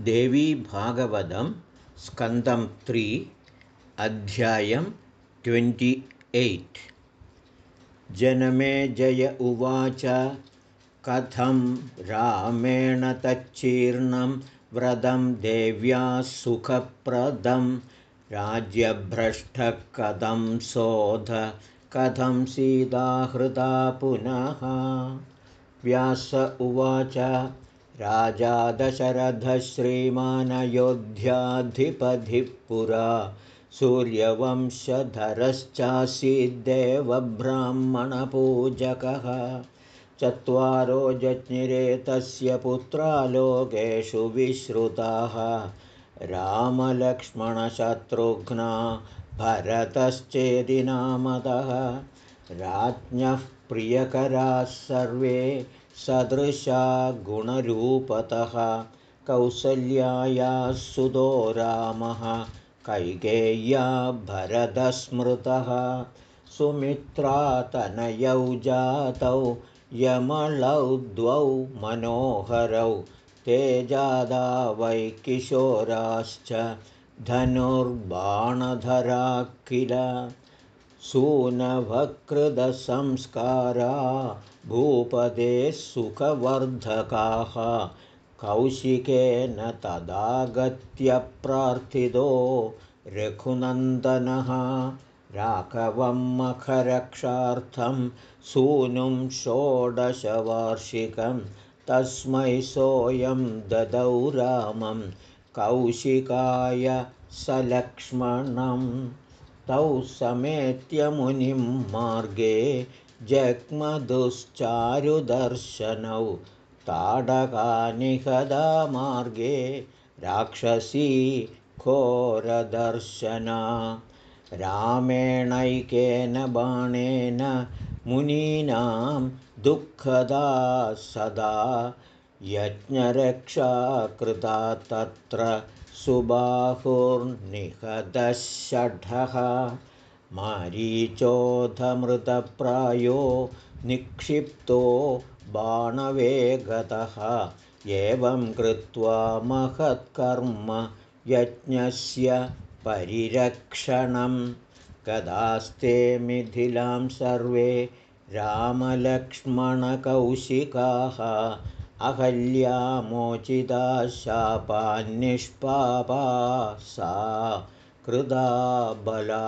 देवीभागवतं स्कन्दं त्रि अध्यायं twenty eight. जनमे जय उवाच कथं रामेण तच्चीर्णं व्रतं देव्याः सुखप्रदं राज्यभ्रष्टः कथं शोध कथं सीताहृदा पुनः। व्यास उवाच राजा दशरथश्रीमानयोध्याधिपधिः पुरा सूर्यवंशधरश्चासीद्देवब्राह्मणपूजकः चत्वारो पुत्रा लोकेषु विश्रुताः रामलक्ष्मणशत्रुघ्ना भरतश्चेति नामतः राज्ञः प्रियकराः सर्वे सदृशा गुणरूपतः कौसल्यायाः सुतो रामः कैकेय्या भरतस्मृतः सुमित्रातनयौ जातौ यमलौ द्वौ मनोहरौ ते जादा वै किशोराश्च धनुर्बाणधरा किल सूनभकृदसंस्कारा भूपदे सुखवर्धकाः कौशिकेन तदागत्य प्रार्थितो रघुनन्दनः राघवं मखरक्षार्थं सूनुं षोडशवार्षिकं तस्मै सोऽयं ददौ रामं कौशिकाय सलक्ष्मणं तौ समेत्यमुनिं मार्गे जग्मदुश्चारुदर्शनौ ताडकानिहदा मार्गे राक्षसी घोरदर्शना। रामेणैकेन बाणेन मुनीनां दुःखदा सदा यज्ञरक्षा कृता तत्र सुबाहुर्निहदषढः मारीचोधमृतप्रायो निक्षिप्तो बाणवेगतः एवं कृत्वा महत्कर्म यज्ञस्य परिरक्षणं कदास्ते मिथिलां सर्वे रामलक्ष्मणकौशिकाः अहल्यामोचिता शापान्निष्पापा सा कृदा बला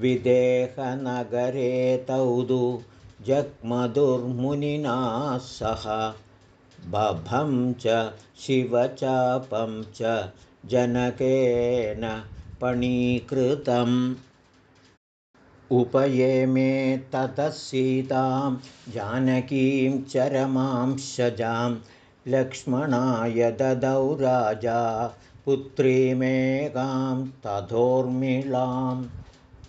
विदेहनगरे तौदु जग्मधुर्मुनिना सह बभं च शिवचापं च जनकेन पणीकृतम्। उपयेमे ततः सीतां जानकीं चरमांशजां लक्ष्मणाय ददौ राजा पुत्रीमेकां तथोर्मिळाम्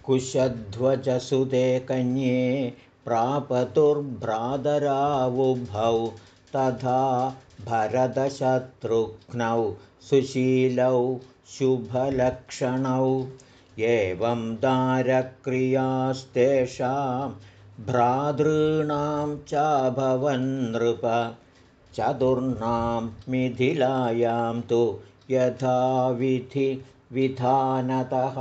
कुशध्वजसुते कन्ये प्रापतुर्भ्रातरावुभौ तथा भरतशत्रुघ्नौ सुशीलौ शुभलक्षणौ। एवं दारक्रियास्तेषां भ्रातॄणां चाभवन्नृप चतुर्णां मिथिलायां तु यथाविधिविधानतः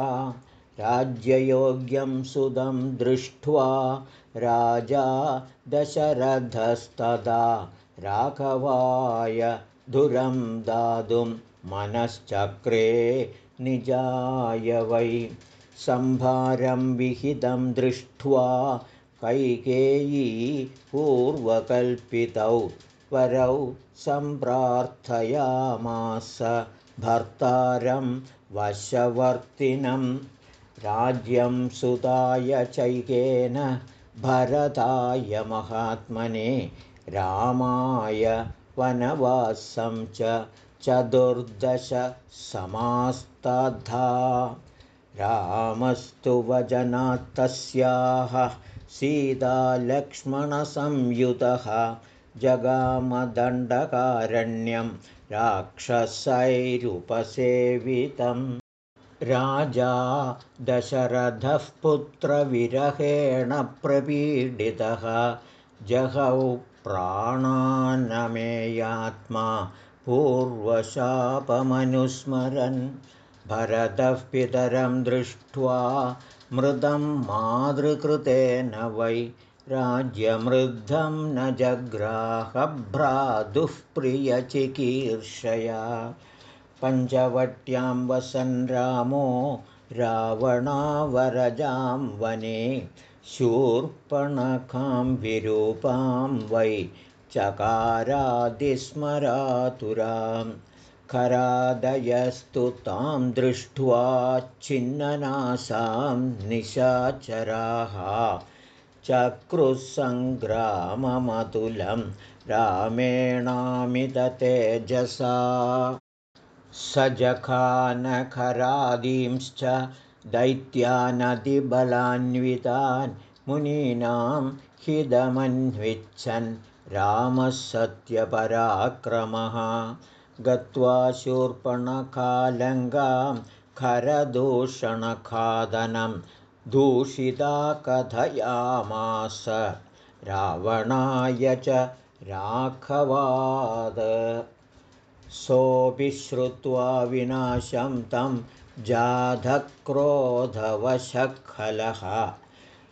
राज्ययोग्यं सुदं दृष्ट्वा राजा दशरथस्तदा राघवाय धुरं दातुं मनश्चक्रे निजाय वै। सम्भारं विहितं दृष्ट्वा कैकेयी पूर्वकल्पितौ वरौ सम्प्रार्थयामास। भर्तारं वशवर्तिनम् राज्यं सुताय चैकेन भरताय महात्मने रामाय वनवासं च चतुर्दशसमास्तथा रामस्तु वजनात्तस्याः सीतालक्ष्मणसंयुतः जगामदण्डकारण्यं राक्षसैरुपसेवितम् राजा दशरथः पुत्रविरहेण प्रपीडितः। जहौ प्राणानमेयात्मा पूर्वशापमनुस्मरन्। भरतः पितरं दृष्ट्वा मृदं मातृकृतेन वै। राज्यमृद्धं न जग्राहभ्रातुः प्रियचिकीर्षया पञ्चवट्यां वसन् रामो रावणावरजां वने शूर्पणखां विरूपां वै चकारादिस्मरातुरां खरादयस्तु तां दृष्ट्वा छिन्ननासां निशाचराः चक्रुसङ्ग्राममतुलं रामेणामिततेजसा स जखानखरादींश्च दैत्यानदिबलान्वितान् मुनीनां हिदमन्विच्छन् रामः सत्यपराक्रमः गत्वा शूर्पणखालङ्गां खरदूषणखादनं दूषिता कथयामास। रावणाय च राघवाद सोऽपि श्रुत्वा विनाशं तं जाधक्रोधवशखलः।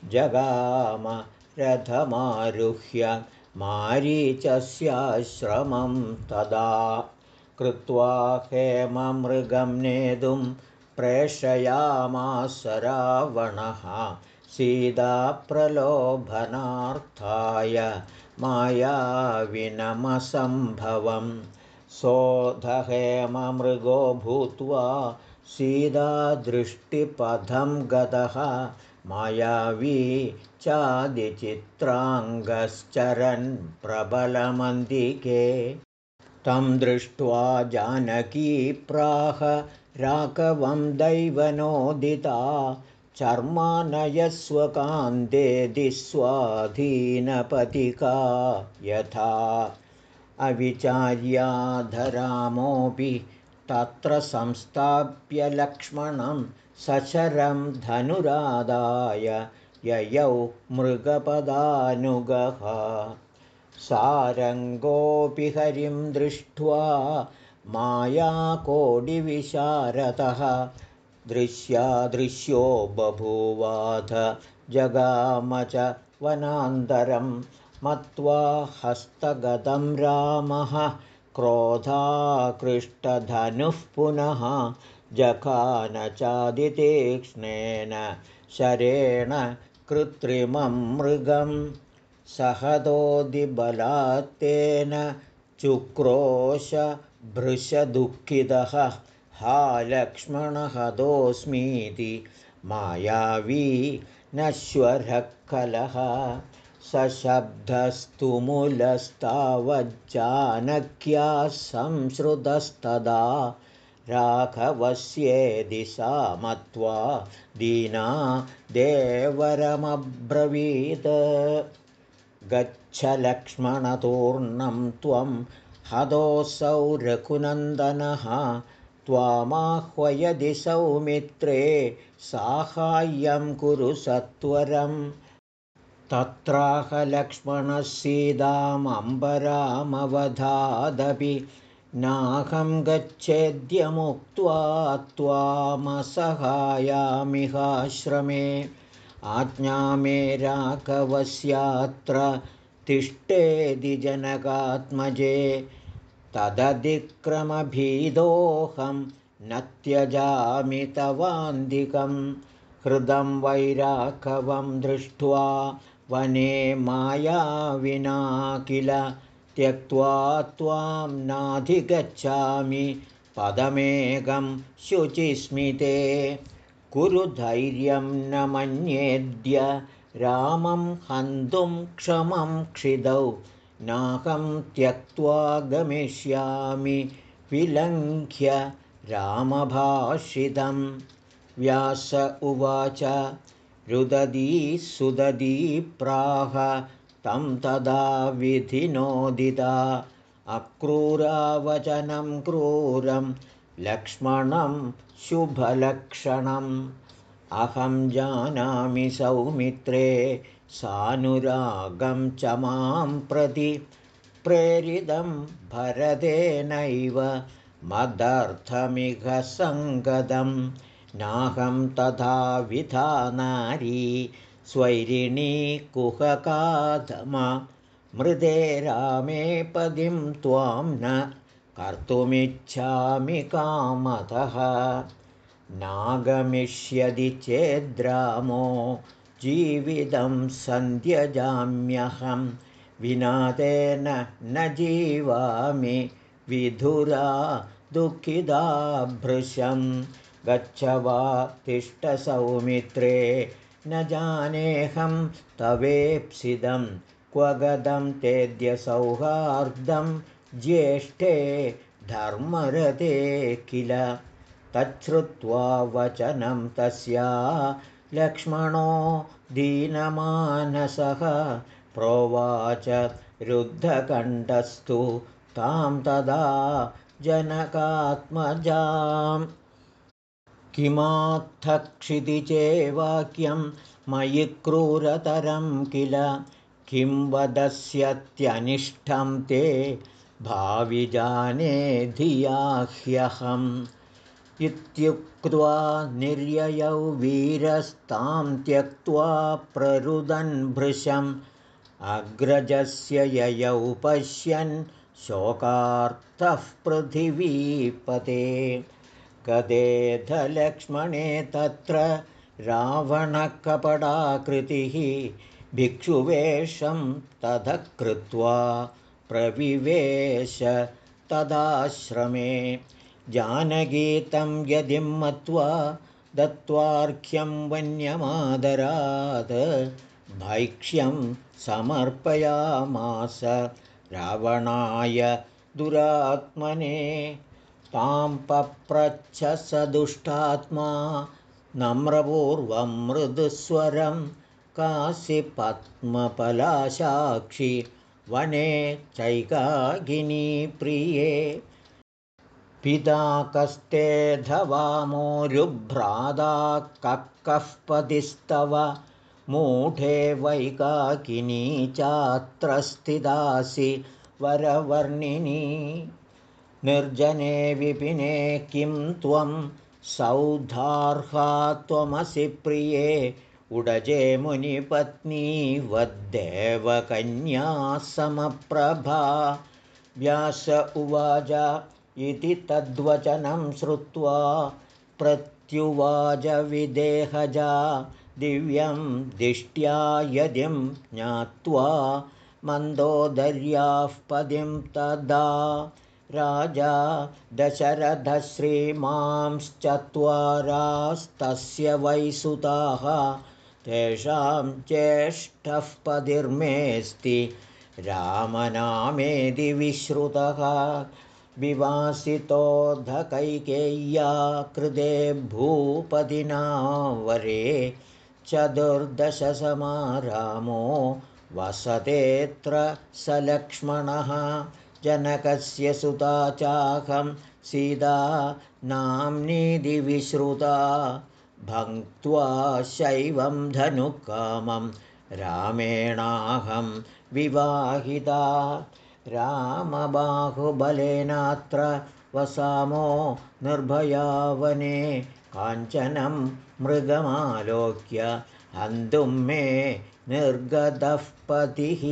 जगाम रथमारुह्य मारीचस्याश्रमं तदा कृत्वा हेममृगं नेतुं प्रेषयामास रावणः। सीताप्रलोभनार्थाय मायाविनमसम्भवम् सोऽधहेममृगो भूत्वा सीतादृष्टिपथं गतः मायावी चादिचित्राङ्गश्चरन् प्रबलमन्दिके। तं दृष्ट्वा जानकी प्राह राघवं दैवनोदिता चर्मानयस्वकान्तेदिस्वाधीनपतिका यथा अविचार्याधरामोऽपि तत्र संस्थाप्य लक्ष्मणं सशरं धनुरादाय ययौ मृगपदानुगः। सारङ्गोऽपि हरिं दृष्ट्वा मायाकोडिविशारतः दृश्यादृश्यो बभूवाध जगाम च वनान्तरम् मत्वा हस्तगतं रामः क्रोधाकृष्टधनुः पुनः जखानचादितीक्ष्णेन शरेण कृत्रिमं मृगं सहदोदिबलात्तेन चुक्रोशभृशदुःखितः। हा लक्ष्मणहतोऽस्मीति मायावी नश्वरः कलः सशब्दस्तु मूलस्तावज्जानक्या संश्रुतस्तदा राघवस्येदि सा मत्वा दीना देवरमब्रवीत्। गच्छ लक्ष्मणतूर्णं त्वं हतोऽसौ रघुनन्दनः त्वामाह्वयदि सौमित्रे साहाय्यं कुरु सत्वरम् तत्राहलक्ष्मणः सीतामम्बरामवधादपि नाहं गच्छेद्यमुक्त्वा त्वामसहायामिहाश्रमे आज्ञा मे राघवस्यात्र तिष्ठेदि जनकात्मजे तदधिक्रमभीदोऽहं न त्यजामि तवान्दिकं हृदं वैराघवं दृष्ट्वा वने मायाविना किल? त्यक्त्वा त्वां नाधिगच्छामि। पदमेकं शुचिस्मिते। कुरु धैर्यं न मन्येद्य। रामं हन्तुं क्षमं क्षिदौ। नाहं त्यक्त्वा गमिष्यामि। विलङ्घ्य रामभाषितं व्यास उवाच रुददी सुददी प्राह तं तदा विधिनोदिता। अक्रूरावचनं क्रूरं लक्ष्मणं शुभलक्षणम्। अहं जानामि सौमित्रे सानुरागं च मां प्रति। प्रेरितं भरतेनैव मदर्थमिह सङ्गतं नाहं तथा विधा नारी स्वैरिणी कुहकाधम मृदे रामे पदिं त्वां न कर्तुमिच्छामि कामतः। नागमिष्यति चेद्रामो जीवितं सन्ध्यजाम्यहं विनातेन न जीवामि विधुरा दुःखिदा भृशं गच्छ वा तिष्ठसौमित्रे न जानेऽहं तवेप्सितं क्व गदं तेद्यसौहार्दं ज्येष्ठे धर्मरते किल? तच्छ्रुत्वा वचनं तस्या लक्ष्मणो दीनमानसः प्रोवाच रुद्धकण्ठस्तु तां तदा जनकात्मजाम् किमात्थक्षितिचे वाक्यं मयि क्रूरतरं किल? किं वदस्यत्यनिष्ठं ते? भाविजाने धिया ह्यहम् इत्युक्त्वा निर्ययौ वीरस्तां त्यक्त्वा प्ररुदन् भृशम्। अग्रजस्य ययौ पश्यन् शोकार्थः पृथिवीपते गदेधलक्ष्मणे तत्र रावणकपडाकृतिः भिक्षुवेषं ततः कृत्वा प्रविवेश तदाश्रमे। जानगीतं यदिं मत्वा दत्त्वार्घ्यं वन्यमादरात् भैक्ष्यं समर्पयामास रावणाय दुरात्मने तां पप्रच्छ स दुष्टात्मा नम्रपूर्वं मृदुस्वरं पद्मपलाशाक्षि वने चैकागिनी प्रिये। पिता कस्तेऽधवामोरुभ्राता कः पदिस्तव मूढे वैकाकिनी चात्र स्थितासि वरवर्णिनी निर्जने विपिने किं त्वं? सौधार्हा त्वमसि प्रिये उडजे मुनिपत्नी वद्देवकन्या समप्रभा व्यास उवाच इति तद्वचनं श्रुत्वा प्रत्युवाच विदेहजा दिव्यं दिष्ट्या यदिं ज्ञात्वा मन्दोदर्याः पदिं तदा राजा दशरथश्रीमांश्चत्वारास्तस्य वैसुताः तेषां चेष्टः पदिर्मेऽस्ति रामनामेदि विश्रुतः विवासितोऽधकैकेय्या कृते भूपतिना वरे चतुर्दशसमारामो वसतेऽत्र स लक्ष्मणः जनकस्य सुता चाहं सीता नाम्नीदिविश्रुता भङ्क्त्वा शैवं धनुकामं रामेणाहं विवाहिता। रामबाहुबलेनात्र वसामो निर्भयावने काञ्चनं मृगमालोक्य हन्तुं मे निर्गतः पतिः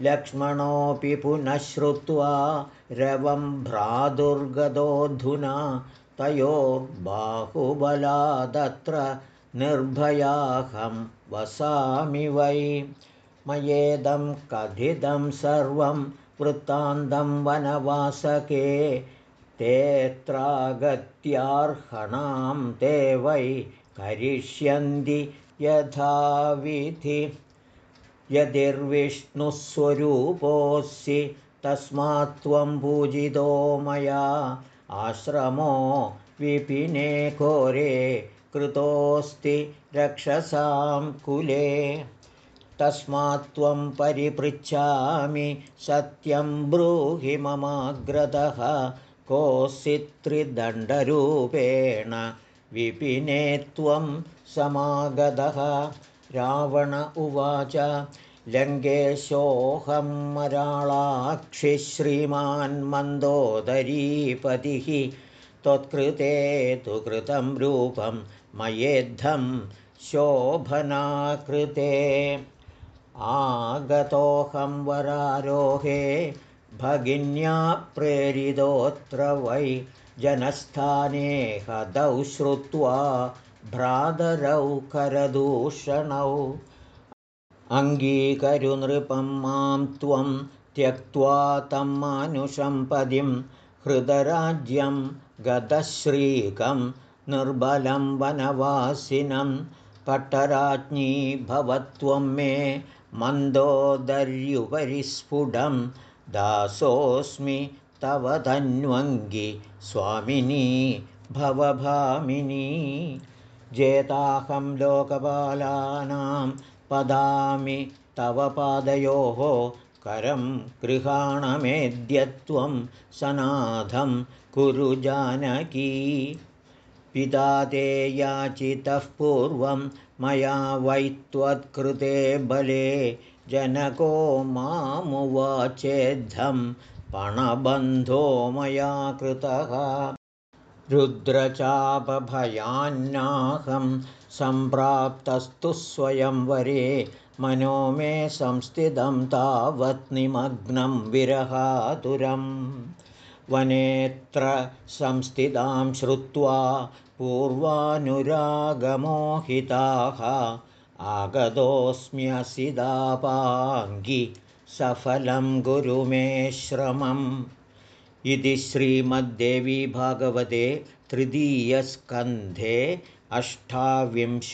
लक्ष्मणोऽपि पुनः श्रुत्वा रवं भ्रातुर्गतोऽधुना तयोर्बाहुबलादत्र निर्भयाहं वसामि वै। मयेदं कथितं सर्वं वृत्तान्तं वनवासके तेऽत्रागत्यार्हणां ते वै करिष्यन्ति यथाविधि यदिर्विष्णुस्वरूपोऽसि तस्मात् त्वं पूजितो मया। आश्रमो विपिने घोरे कृतोऽस्ति रक्षसां कुले। तस्मात् त्वं परिपृच्छामि सत्यं ब्रूहि ममाग्रतः। कोऽसि त्रिदण्डरूपेण विपिने त्वं समागतः रावण उवाच लङ्केशोऽहं मराळाक्षिश्रीमान्मन्दोदरीपतिः त्वत्कृते तु कृतं रूपं मयेद्धं शोभनाकृते। आगतोऽहं वरारोहे भगिन्या प्रेरितोऽत्र वै जनस्थाने हदौ श्रुत्वा भ्रातरौ करदूषणौ। अङ्गीकरुनृपं मां त्वं त्यक्त्वा तं मानुषं पदिं हृदराज्यं गतश्रीकं निर्बलं वनवासिनं पट्टराज्ञी भवत्वं मे मन्दोदर्युपरि स्फुटं दासोऽस्मि तव धन्वङ्गि स्वामिनी भवभामिनी जेताहं लोकपालानां पदामि तव पादयोः करं गृहाणमेद्यत्वं सनाथं कुरु जानकी। पिता ते याचितः पूर्वं मया वै त्वत्कृते बले जनको मामुवाचेद्धं पणबन्धो मया कृतः रुद्रचापभयान्नाहं सम्प्राप्तस्तु स्वयंवरे मनो मे संस्थितं तावत् निमग्नं विरहातुरं वनेत्र संस्थितां श्रुत्वा पूर्वानुरागमोहिताः आगतोऽस्म्यसिदापाङ्गि सफलं गुरु मे श्रमम् इति श्रीमद्देवी भागवते तृतीयस्कन्धे अष्टाविंशोऽध्यायः